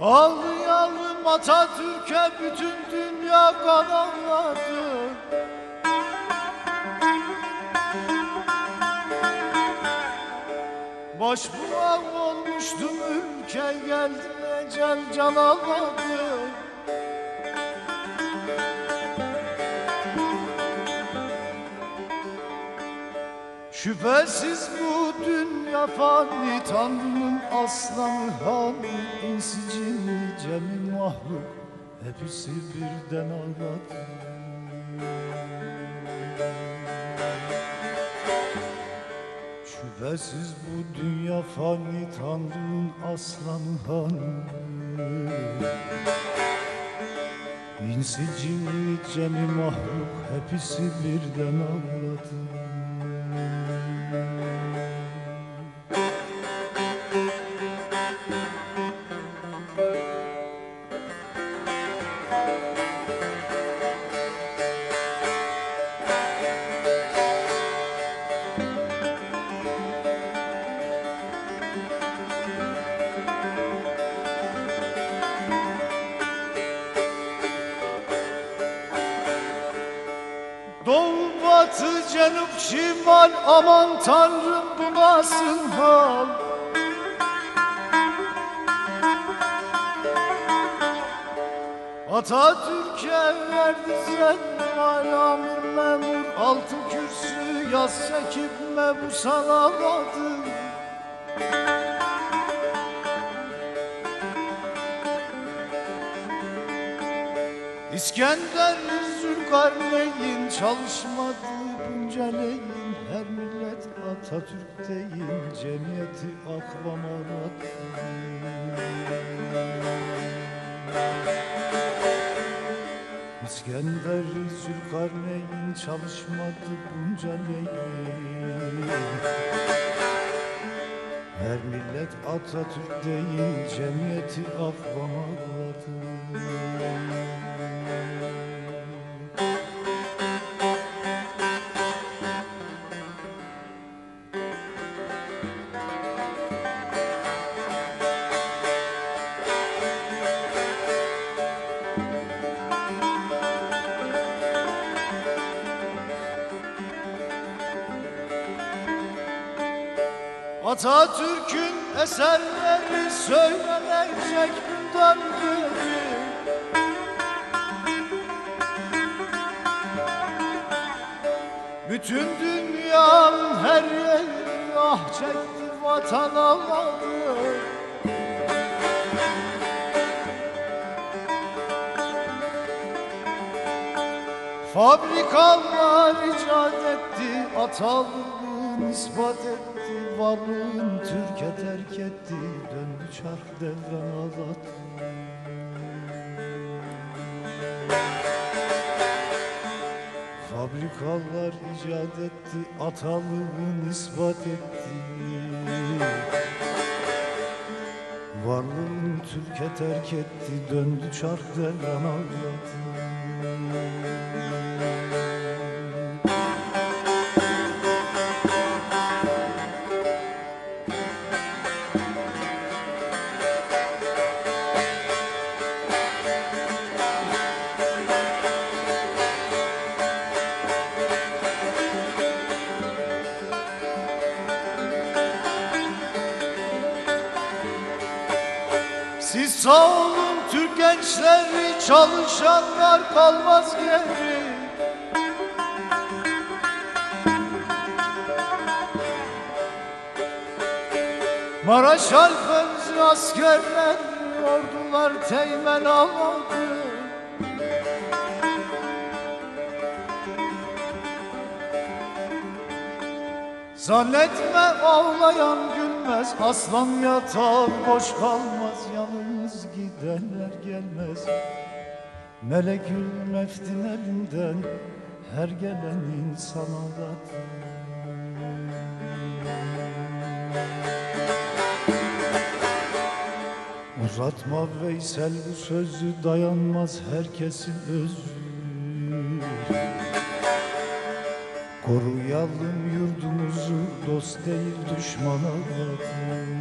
Ağlayalım Atatürk'e bütün dünya kan ağladı. Başbuğan olmuştum ülke geldi ecel can ağladı. Şüphesiz bu dünya fani Tanrı'nın aslanı han İnsi cinni cemi mahluk Hepsi birden ağladı. Şüphesiz bu dünya fani Tanrı'nın aslanı han İnsi cinni cemi mahluk Hepsi birden ağladı batı cenub şimal aman tanrım bu nasıl hal? Atatürk'e verdi zenval amir memur Altın kürsü yaz çekip mebus alamadı İskender Zülkarneyn çalışmadı günceleyin Her millet Atatürk değil cemiyeti akvam aradı İskender Zülkarneyn çalışmadı günceleyin Her millet Atatürk değil cemiyeti akvam Atatürk'ün eserleri söylenecek beri Bütün dünyanın her yeri ah çekti vatan ağladı. Fabrikalar icat etti, atalığın ispat etti, varlığın Türkiye terk etti, döndü çark devran ağlattı. Fabrikalar icat etti, atalığın ispat etti. Varlığın Türkiye terk etti, döndü çark devran ağlattı. Siz sağ olun Türk gençleri çalışanlar kalmaz geri. Maraş Alfenzi askerler ordular teğmen almadı Zannetme ağlayan gülmez Aslan yatağı boş kalmaz gidenler gelmez Melekül meftin elinden Her gelen insan ağladı Uzatma Veysel bu sözü dayanmaz herkesin özü Koruyalım yurdumuzu dost değil düşmana bakın